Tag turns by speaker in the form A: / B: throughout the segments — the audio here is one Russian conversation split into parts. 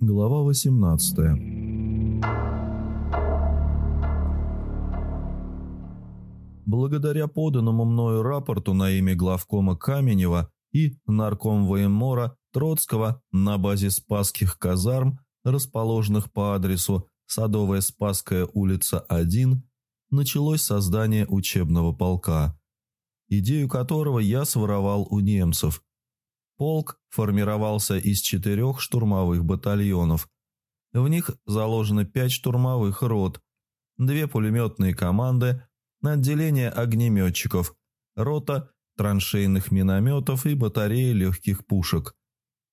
A: Глава 18 Благодаря поданному мною рапорту на имя главкома Каменева и нарком военмора Троцкого на базе Спасских казарм, расположенных по адресу Садовая Спасская улица 1, началось создание учебного полка, идею которого я своровал у немцев – Полк формировался из четырех штурмовых батальонов. В них заложено пять штурмовых рот, две пулеметные команды, отделение огнеметчиков, рота траншейных минометов и батареи легких пушек.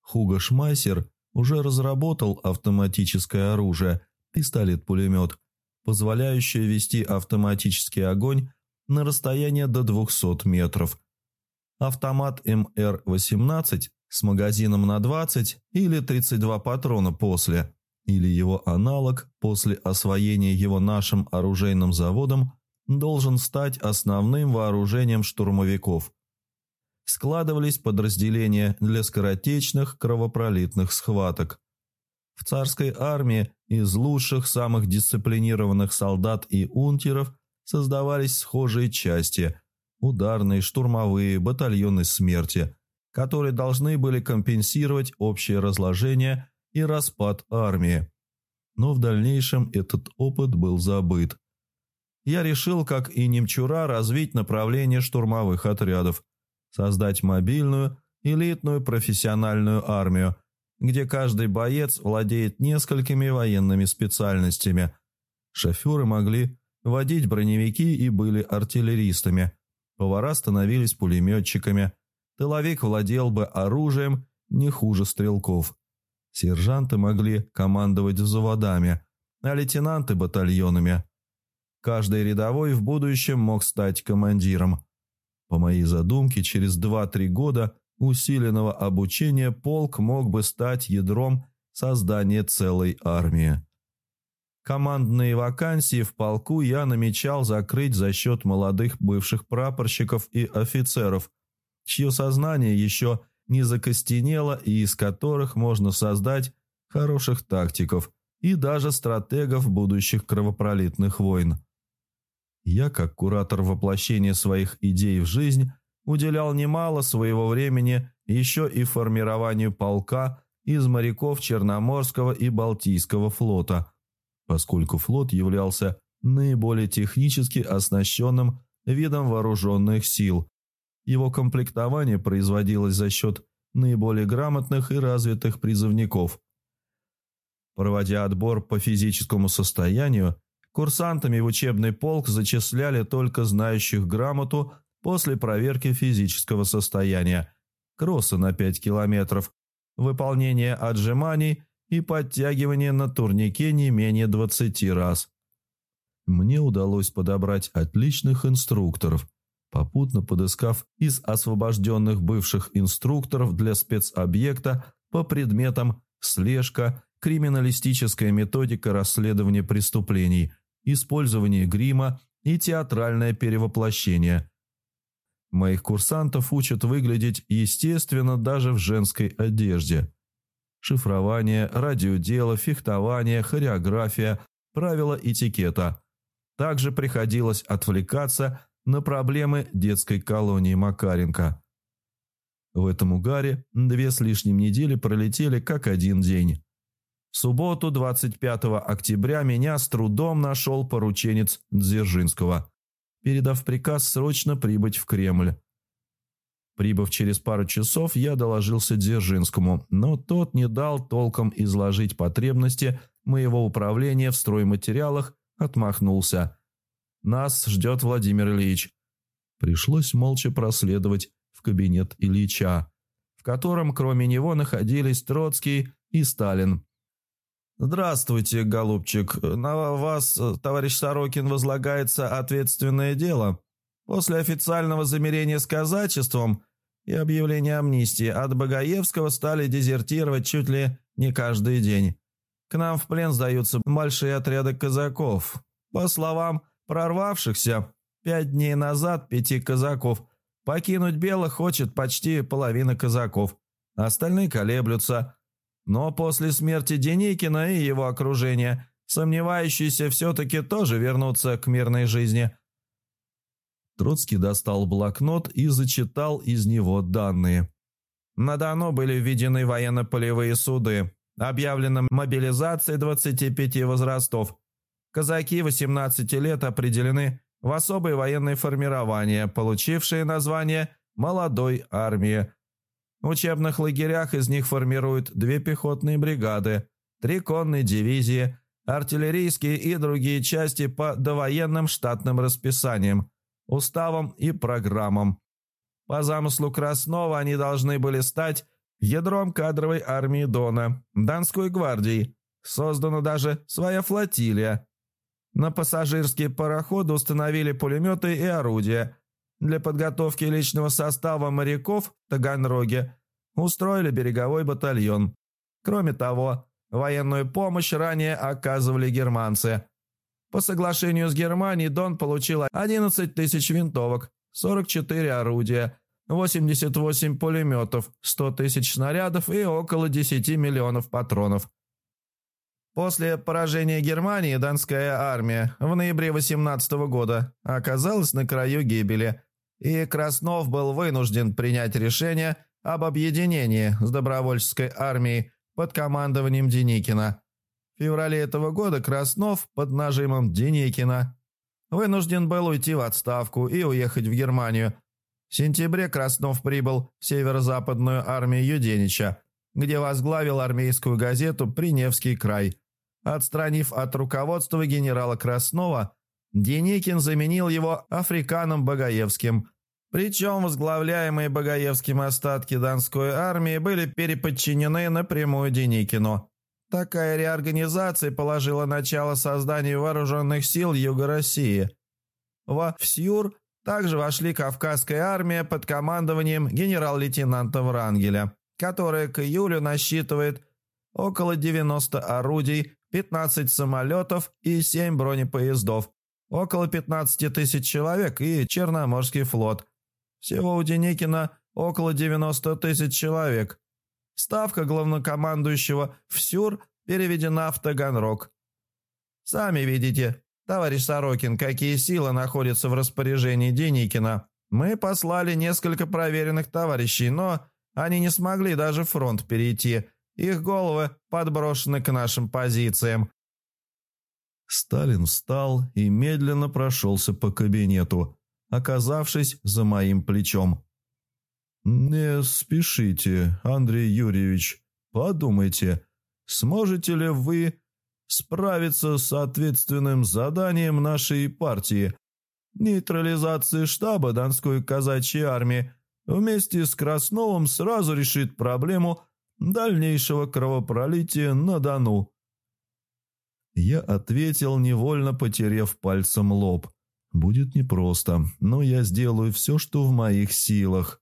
A: Хуго Шмайсер уже разработал автоматическое оружие, пистолет-пулемет, позволяющее вести автоматический огонь на расстояние до 200 метров – автомат МР-18 с магазином на 20 или 32 патрона после, или его аналог после освоения его нашим оружейным заводом должен стать основным вооружением штурмовиков. Складывались подразделения для скоротечных кровопролитных схваток. В царской армии из лучших, самых дисциплинированных солдат и унтеров создавались схожие части – ударные, штурмовые, батальоны смерти, которые должны были компенсировать общее разложение и распад армии. Но в дальнейшем этот опыт был забыт. Я решил, как и Немчура, развить направление штурмовых отрядов, создать мобильную, элитную профессиональную армию, где каждый боец владеет несколькими военными специальностями. Шоферы могли водить броневики и были артиллеристами – Повара становились пулеметчиками. Тыловик владел бы оружием не хуже стрелков. Сержанты могли командовать заводами, а лейтенанты – батальонами. Каждый рядовой в будущем мог стать командиром. По моей задумке, через 2-3 года усиленного обучения полк мог бы стать ядром создания целой армии. Командные вакансии в полку я намечал закрыть за счет молодых бывших прапорщиков и офицеров, чье сознание еще не закостенело и из которых можно создать хороших тактиков и даже стратегов будущих кровопролитных войн. Я, как куратор воплощения своих идей в жизнь, уделял немало своего времени еще и формированию полка из моряков Черноморского и Балтийского флота – поскольку флот являлся наиболее технически оснащенным видом вооруженных сил. Его комплектование производилось за счет наиболее грамотных и развитых призывников. Проводя отбор по физическому состоянию, курсантами в учебный полк зачисляли только знающих грамоту после проверки физического состояния, кросса на 5 километров, выполнение отжиманий и подтягивание на турнике не менее 20 раз. Мне удалось подобрать отличных инструкторов, попутно подыскав из освобожденных бывших инструкторов для спецобъекта по предметам слежка, криминалистическая методика расследования преступлений, использование грима и театральное перевоплощение. Моих курсантов учат выглядеть естественно даже в женской одежде – шифрование, радиодело, фехтование, хореография, правила этикета. Также приходилось отвлекаться на проблемы детской колонии Макаренко. В этом угаре две с лишним недели пролетели как один день. В субботу, 25 октября, меня с трудом нашел порученец Дзержинского, передав приказ срочно прибыть в Кремль. Прибыв через пару часов, я доложился Дзержинскому, но тот не дал толком изложить потребности моего управления в стройматериалах, отмахнулся. «Нас ждет Владимир Ильич». Пришлось молча проследовать в кабинет Ильича, в котором кроме него находились Троцкий и Сталин. «Здравствуйте, голубчик. На вас, товарищ Сорокин, возлагается ответственное дело. После официального замерения с казачеством и объявления амнистии от Багаевского стали дезертировать чуть ли не каждый день. К нам в плен сдаются большие отряды казаков. По словам прорвавшихся, пять дней назад пяти казаков покинуть Белых хочет почти половина казаков. Остальные колеблются. Но после смерти Деникина и его окружения сомневающиеся все-таки тоже вернутся к мирной жизни. Троцкий достал блокнот и зачитал из него данные. На Дону были введены военно-полевые суды, объявлена мобилизация 25 возрастов. Казаки 18 лет определены в особые военные формирования, получившие название «молодой армии». В учебных лагерях из них формируют две пехотные бригады, три конные дивизии, артиллерийские и другие части по довоенным штатным расписаниям, уставам и программам. По замыслу Краснова они должны были стать ядром кадровой армии Дона, Донской гвардии. Создана даже своя флотилия. На пассажирские пароходы установили пулеметы и орудия. Для подготовки личного состава моряков в Таганроге устроили береговой батальон. Кроме того, военную помощь ранее оказывали германцы. По соглашению с Германией Дон получил 11 тысяч винтовок, 44 орудия, 88 пулеметов, 100 тысяч снарядов и около 10 миллионов патронов. После поражения Германии Донская армия в ноябре 18 года оказалась на краю гибели, и Краснов был вынужден принять решение об объединении с добровольческой армией под командованием Деникина. В феврале этого года Краснов под нажимом Деникина вынужден был уйти в отставку и уехать в Германию. В сентябре Краснов прибыл в северо-западную армию Юденича, где возглавил армейскую газету «Приневский край». Отстранив от руководства генерала Краснова, Деникин заменил его Африканом Багаевским. Причем возглавляемые Багаевским остатки Донской армии были переподчинены напрямую Деникину. Такая реорганизация положила начало созданию вооруженных сил Юга России. Во Всюр также вошли Кавказская армия под командованием генерал-лейтенанта Врангеля, которая к июлю насчитывает около 90 орудий, 15 самолетов и 7 бронепоездов, около 15 тысяч человек и Черноморский флот. Всего у Деникина около 90 тысяч человек – Ставка главнокомандующего в Сюр переведена в Таганрог. Сами видите, товарищ Сорокин, какие силы находятся в распоряжении Деникина. Мы послали несколько проверенных товарищей, но они не смогли даже фронт перейти. Их головы подброшены к нашим позициям. Сталин встал и медленно прошелся по кабинету, оказавшись за моим плечом. «Не спешите, Андрей Юрьевич. Подумайте, сможете ли вы справиться с ответственным заданием нашей партии нейтрализации штаба Донской казачьей армии вместе с Красновым сразу решит проблему дальнейшего кровопролития на Дону?» Я ответил, невольно потеряв пальцем лоб. «Будет непросто, но я сделаю все, что в моих силах».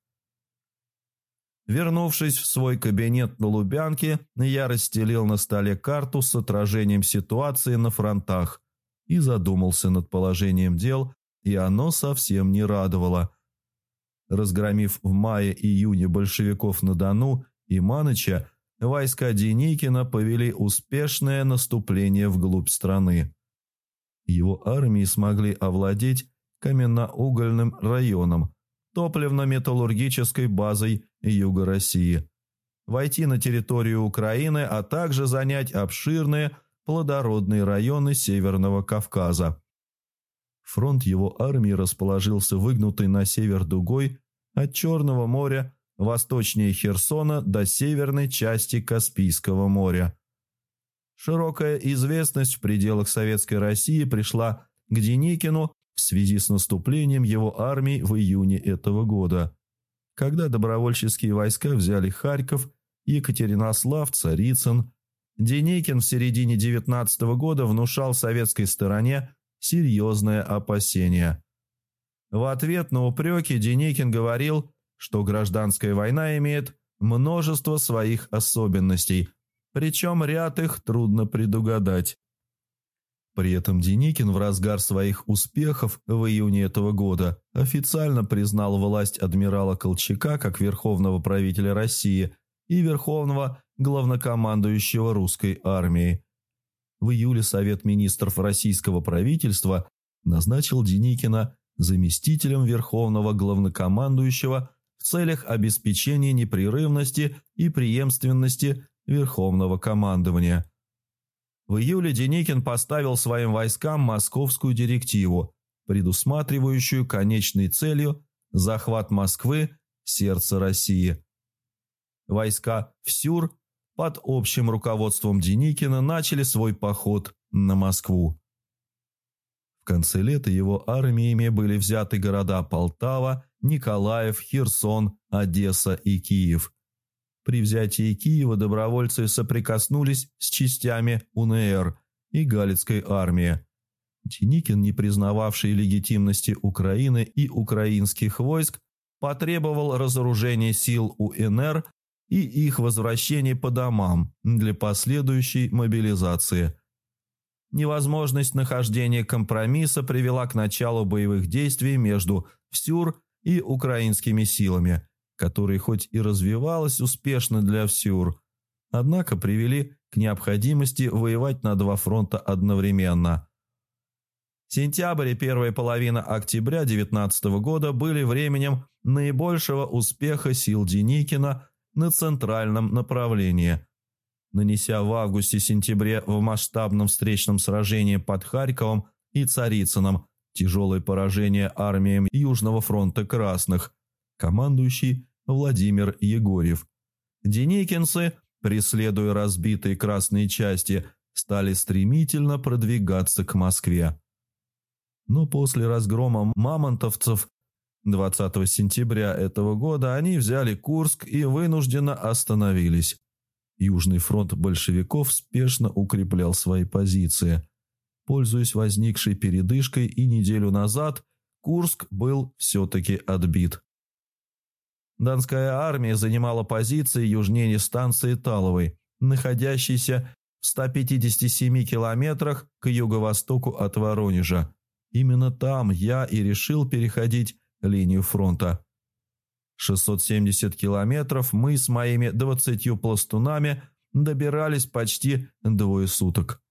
A: Вернувшись в свой кабинет на Лубянке, я расстелил на столе карту с отражением ситуации на фронтах и задумался над положением дел, и оно совсем не радовало. Разгромив в мае-июне большевиков на Дону и Маныча, войска Деникина повели успешное наступление вглубь страны. Его армии смогли овладеть каменноугольным районом, топливно-металлургической базой юга России, войти на территорию Украины, а также занять обширные плодородные районы Северного Кавказа. Фронт его армии расположился выгнутый на север дугой от Черного моря восточнее Херсона до северной части Каспийского моря. Широкая известность в пределах Советской России пришла к Деникину в связи с наступлением его армии в июне этого года когда добровольческие войска взяли Харьков, Екатеринослав, Царицын, Деникин в середине 19 года внушал советской стороне серьезное опасение. В ответ на упреки Деникин говорил, что гражданская война имеет множество своих особенностей, причем ряд их трудно предугадать. При этом Деникин в разгар своих успехов в июне этого года официально признал власть адмирала Колчака как верховного правителя России и верховного главнокомандующего русской армией. В июле Совет министров российского правительства назначил Деникина заместителем верховного главнокомандующего в целях обеспечения непрерывности и преемственности верховного командования. В июле Деникин поставил своим войскам московскую директиву, предусматривающую конечной целью захват Москвы, сердца России. Войска в Сюр под общим руководством Деникина начали свой поход на Москву. В конце лета его армиями были взяты города Полтава, Николаев, Херсон, Одесса и Киев. При взятии Киева добровольцы соприкоснулись с частями УНР и Галицкой армии. Деникин, не признававший легитимности Украины и украинских войск, потребовал разоружения сил УНР и их возвращения по домам для последующей мобилизации – Невозможность нахождения компромисса привела к началу боевых действий между ВСЮР и украинскими силами, которые хоть и развивалась успешно для ВСЮР, однако привели к необходимости воевать на два фронта одновременно. Сентябрь и первая половина октября 19 года были временем наибольшего успеха сил Деникина на центральном направлении – нанеся в августе-сентябре в масштабном встречном сражении под Харьковом и Царицыном тяжелое поражение армиям Южного фронта Красных, командующий Владимир Егорьев. Деникинцы, преследуя разбитые красные части, стали стремительно продвигаться к Москве. Но после разгрома мамонтовцев 20 сентября этого года они взяли Курск и вынужденно остановились. Южный фронт большевиков спешно укреплял свои позиции. Пользуясь возникшей передышкой и неделю назад, Курск был все-таки отбит. Донская армия занимала позиции южнее станции Таловой, находящейся в 157 километрах к юго-востоку от Воронежа. Именно там я и решил переходить линию фронта. 670 километров мы с моими двадцатью пластунами добирались почти двое суток.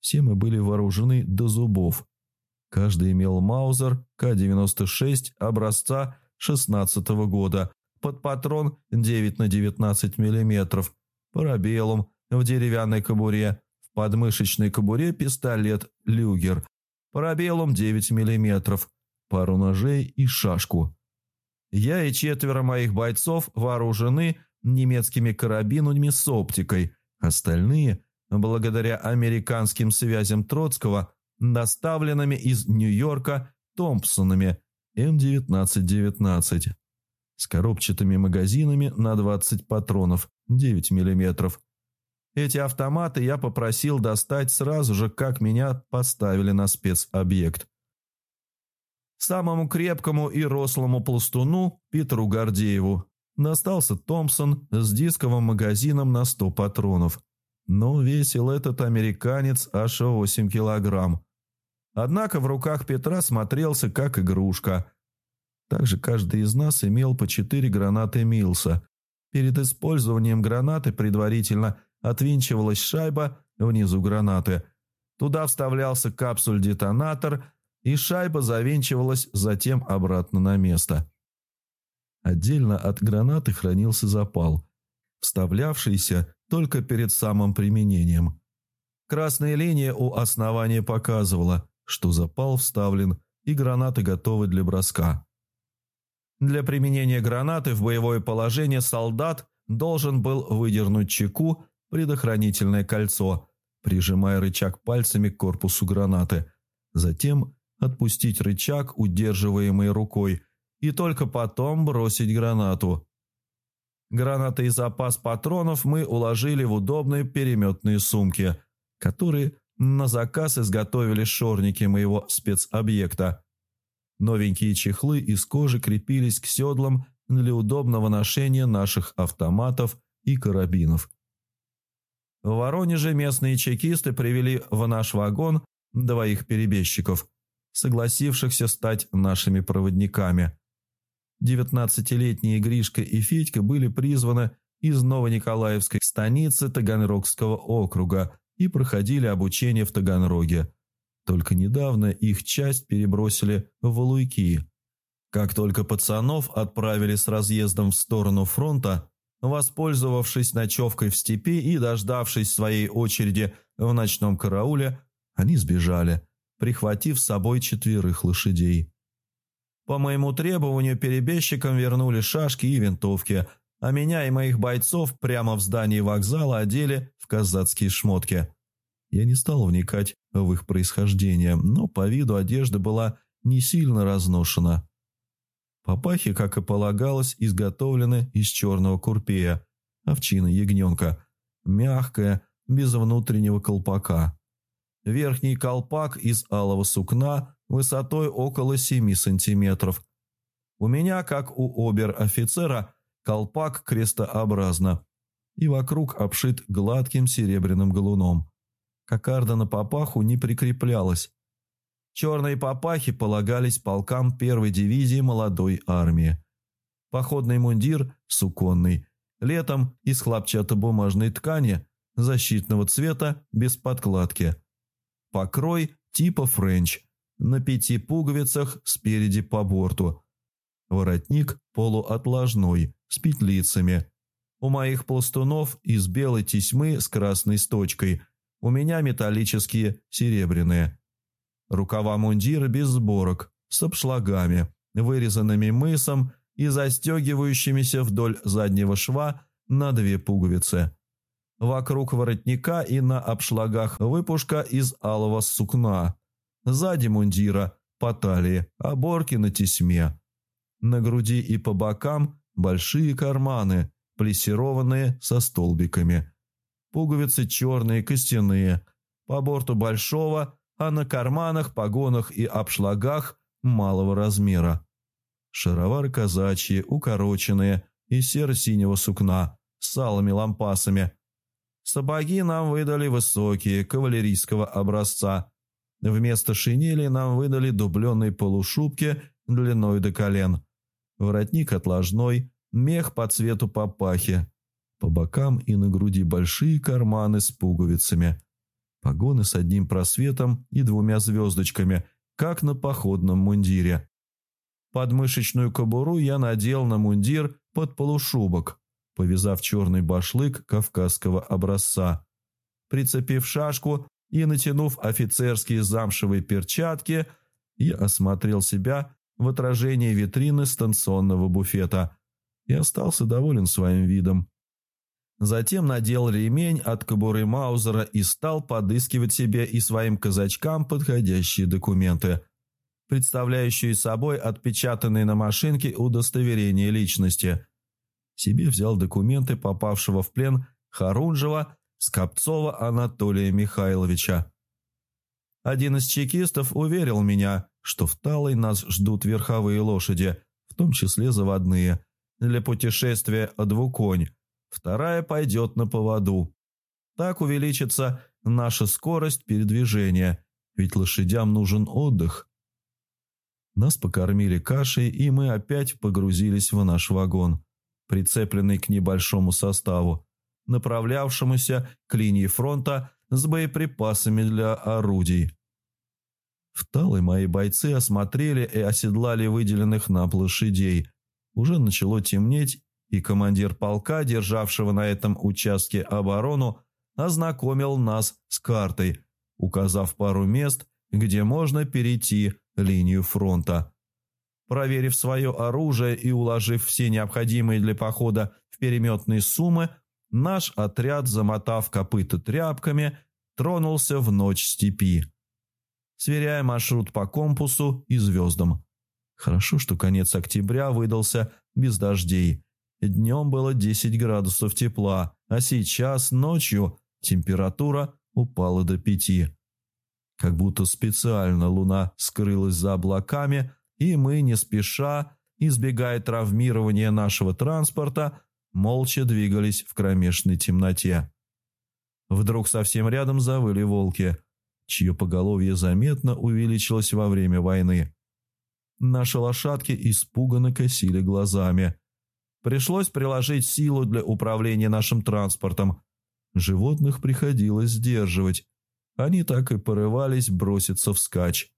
A: Все мы были вооружены до зубов. Каждый имел Маузер К-96 образца 16 года. Под патрон 9 на 19 мм, парабеллум в деревянной кобуре, в подмышечной кобуре пистолет «Люгер», парабеллум 9 мм, пару ножей и шашку. Я и четверо моих бойцов вооружены немецкими карабинами с оптикой, остальные, благодаря американским связям Троцкого, доставленными из Нью-Йорка Томпсонами М1919 с коробчатыми магазинами на 20 патронов 9 мм. Эти автоматы я попросил достать сразу же, как меня поставили на спецобъект. Самому крепкому и рослому пластуну Петру Гордееву достался Томпсон с дисковым магазином на 100 патронов. Но весил этот американец аж 8 килограмм. Однако в руках Петра смотрелся как игрушка. Также каждый из нас имел по 4 гранаты Милса. Перед использованием гранаты предварительно отвинчивалась шайба внизу гранаты. Туда вставлялся капсуль-детонатор – и шайба завинчивалась затем обратно на место. Отдельно от гранаты хранился запал, вставлявшийся только перед самым применением. Красная линия у основания показывала, что запал вставлен и гранаты готовы для броска. Для применения гранаты в боевое положение солдат должен был выдернуть чеку предохранительное кольцо, прижимая рычаг пальцами к корпусу гранаты, затем отпустить рычаг, удерживаемый рукой, и только потом бросить гранату. Гранаты и запас патронов мы уложили в удобные переметные сумки, которые на заказ изготовили шорники моего спецобъекта. Новенькие чехлы из кожи крепились к седлам для удобного ношения наших автоматов и карабинов. В Воронеже местные чекисты привели в наш вагон двоих перебежчиков – согласившихся стать нашими проводниками. Девятнадцатилетние Гришка и Федька были призваны из Новониколаевской станицы Таганрогского округа и проходили обучение в Таганроге. Только недавно их часть перебросили в Валуйки. Как только пацанов отправили с разъездом в сторону фронта, воспользовавшись ночевкой в степи и дождавшись своей очереди в ночном карауле, они сбежали, прихватив с собой четверых лошадей. По моему требованию перебежчикам вернули шашки и винтовки, а меня и моих бойцов прямо в здании вокзала одели в казацкие шмотки. Я не стал вникать в их происхождение, но по виду одежда была не сильно разношена. Папахи, как и полагалось, изготовлены из черного курпея, овчины ягненка, мягкая, без внутреннего колпака. Верхний колпак из алого сукна высотой около 7 сантиметров. У меня, как у обер-офицера, колпак крестообразно и вокруг обшит гладким серебряным галуном. Кокарда на папаху не прикреплялась. Черные папахи полагались полкам первой дивизии молодой армии. Походный мундир суконный, летом из хлопчатобумажной ткани, защитного цвета, без подкладки. Покрой типа френч, на пяти пуговицах спереди по борту. Воротник полуотложной, с петлицами. У моих пластунов из белой тесьмы с красной строчкой, у меня металлические серебряные. Рукава мундира без сборок, с обшлагами, вырезанными мысом и застегивающимися вдоль заднего шва на две пуговицы. Вокруг воротника и на обшлагах выпушка из алого сукна – Сзади мундира, по талии, оборки на тесьме. На груди и по бокам большие карманы, плессированные со столбиками. Пуговицы черные, костяные, по борту большого, а на карманах, погонах и обшлагах малого размера. Шаровары казачьи, укороченные, из серо-синего сукна, с салыми лампасами. Сапоги нам выдали высокие, кавалерийского образца, Вместо шинели нам выдали дубленые полушубки длиной до колен. Воротник отложной, мех по цвету папахи. По бокам и на груди большие карманы с пуговицами. Погоны с одним просветом и двумя звездочками, как на походном мундире. Подмышечную кобуру я надел на мундир под полушубок, повязав черный башлык кавказского образца. Прицепив шашку, и, натянув офицерские замшевые перчатки, я осмотрел себя в отражении витрины станционного буфета и остался доволен своим видом. Затем надел ремень от кобуры Маузера и стал подыскивать себе и своим казачкам подходящие документы, представляющие собой отпечатанные на машинке удостоверения личности. Себе взял документы попавшего в плен Харунжева Скопцова Анатолия Михайловича. Один из чекистов уверил меня, что в Талой нас ждут верховые лошади, в том числе заводные, для путешествия двуконь. Вторая пойдет на поводу. Так увеличится наша скорость передвижения, ведь лошадям нужен отдых. Нас покормили кашей, и мы опять погрузились в наш вагон, прицепленный к небольшому составу направлявшемуся к линии фронта с боеприпасами для орудий. В Талой мои бойцы осмотрели и оседлали выделенных нам лошадей. Уже начало темнеть, и командир полка, державшего на этом участке оборону, ознакомил нас с картой, указав пару мест, где можно перейти линию фронта. Проверив свое оружие и уложив все необходимые для похода в переметные суммы, наш отряд, замотав копыта тряпками, тронулся в ночь степи, сверяя маршрут по компасу и звездам. Хорошо, что конец октября выдался без дождей. Днем было 10 градусов тепла, а сейчас, ночью, температура упала до пяти. Как будто специально луна скрылась за облаками, и мы, не спеша, избегая травмирования нашего транспорта, молча двигались в кромешной темноте. Вдруг совсем рядом завыли волки, чье поголовье заметно увеличилось во время войны. Наши лошадки испуганно косили глазами. Пришлось приложить силу для управления нашим транспортом. Животных приходилось сдерживать. Они так и порывались броситься вскачь.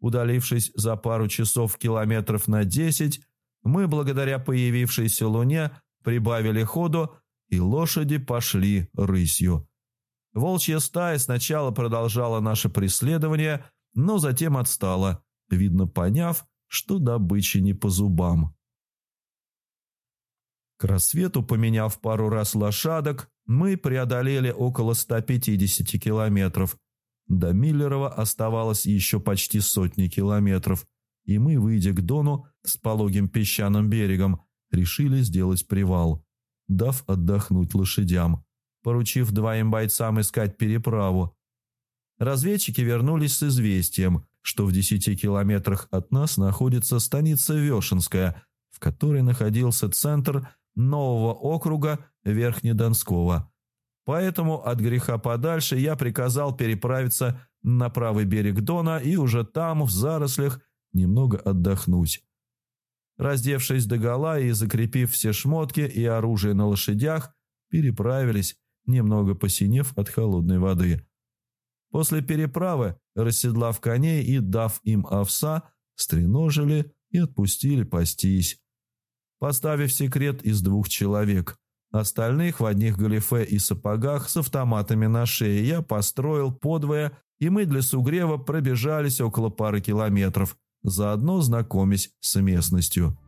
A: Удалившись за пару часов километров на десять, мы, благодаря появившейся луне, прибавили ходу, и лошади пошли рысью. Волчья стая сначала продолжала наше преследование, но затем отстала, видно поняв, что добыча не по зубам. К рассвету, поменяв пару раз лошадок, мы преодолели около 150 километров. До Миллерова оставалось еще почти сотни километров, и мы, выйдя к Дону с пологим песчаным берегом, решили сделать привал, дав отдохнуть лошадям, поручив двоим бойцам искать переправу. Разведчики вернулись с известием, что в десяти километрах от нас находится станица Вешенская, в которой находился центр нового округа Верхнедонского. Поэтому от греха подальше я приказал переправиться на правый берег Дона и уже там, в зарослях, немного отдохнуть. Раздевшись догола и закрепив все шмотки и оружие на лошадях, переправились, немного посинев от холодной воды. После переправы, расседлав коней и дав им овса, стреножили и отпустили пастись поставив секрет из двух человек. Остальных в одних галифе и сапогах с автоматами на шее я построил подвое, и мы для сугрева пробежались около пары километров, заодно знакомясь с местностью.